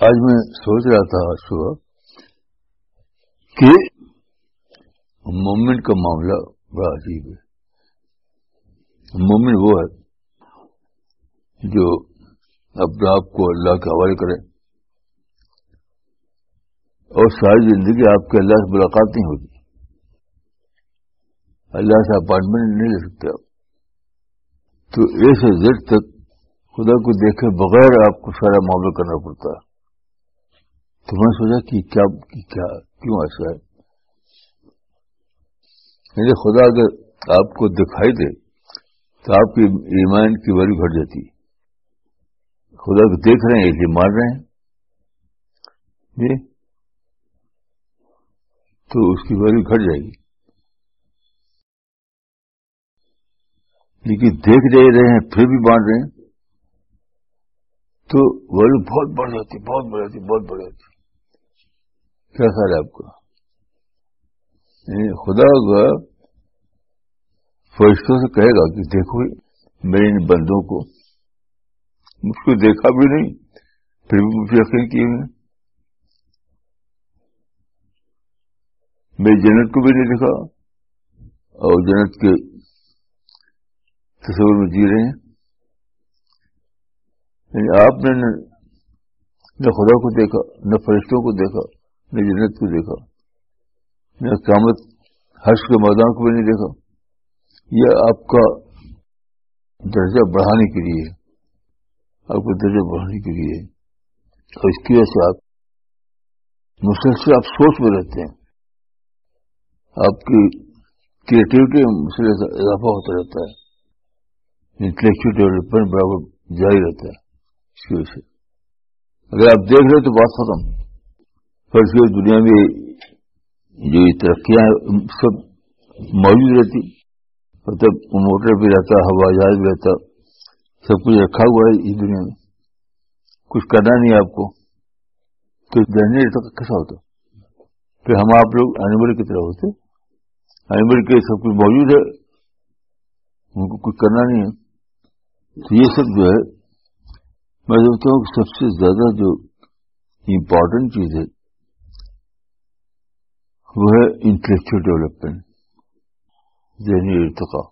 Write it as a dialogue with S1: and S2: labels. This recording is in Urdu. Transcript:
S1: آج میں سوچ رہا تھا آج صبح کہ مومن کا معاملہ بڑا عجیب ہے۔ مومن وہ ہے جو اپنے آپ کو اللہ کے حوالے کرے اور ساری زندگی آپ کے اللہ سے ملاقات نہیں ہوگی اللہ سے اپائنٹمنٹ نہیں لے سکتے آپ۔ تو اے سے زد تک خدا کو دیکھے بغیر آپ کو سارا معاملہ کرنا پڑتا ہے۔ تو میں سوچا کہ کیا کیا کیوں ایسا ہے؟ یعنی خدا اگر آپ کو دکھائی دے تو آپ کی ایمان کی ویلو گھٹ جاتی۔ خدا کو دیکھ رہے ہیں یہ مان رہے ہیں۔ جی تو اس کی ویلو گھٹ جائے گی۔ لیکن دیکھ دے رہے ہیں، پھر بھی مان رہے ہیں۔ تو ویلو بہت بڑھ جاتی، بہت بڑھ جاتی، بہت بڑھ جاتی۔ کیا خیال ہے آپ کا یعنی خدا کا فرشتوں سے کہے گا کہ دیکھو میرے ان بندوں کو مجھ کو دیکھا بھی نہیں، پھر بھی مجھے یقین کیے ہوئے میری جنت کو بھی نہیں دیکھا اور جنت کے تصور میں جی رہے ہیں۔ یعنی آپ نے نہ خدا کو دیکھا، نہ فرشتوں کو دیکھا۔ نہ جنت کو دیکھا۔ نہ قیامت حرش کے میدان کو بھی نہیں دیکھا۔ یہ آپ کا درجہ بڑھانے کے لیے آپ کا درجہ بڑھانے کے لیے اور اس کی وجہ سے آپ مسلسل آپ سوچ میں رہتے ہیں۔ آپ کی کریٹیوٹی میں اضافہ ہوتا رہتا ہے۔ انٹلیکچل ڈیولپمنٹ برابر جاری رہتا ہے۔ اس کی وجہ سے۔ اگر آپ دیکھ رہے تو بات ختم۔ فرض دنیا میں جو ترقیاں سب موجود رہتی مطلب موٹر بھی رہتا ہوا جہاز بھی رہتا سب کچھ رکھا ہوا ہے اس دنیا میں۔ کچھ کرنا نہیں آپ کو۔ تو جنریٹ کیسا ہوتا؟ پھر ہم آپ لوگ اینیمل کی طرح ہوتے۔ اینیمل کے سب کچھ موجود ہے، ان کو کچھ کرنا نہیں ہے۔ تو یہ سب جو ہے، میں سمجھتا ہوں کہ سب سے زیادہ جو امپورٹنٹ چیز ہے وہ ہے انٹلیکچل ڈیولپمنٹ ذہنی ارتقا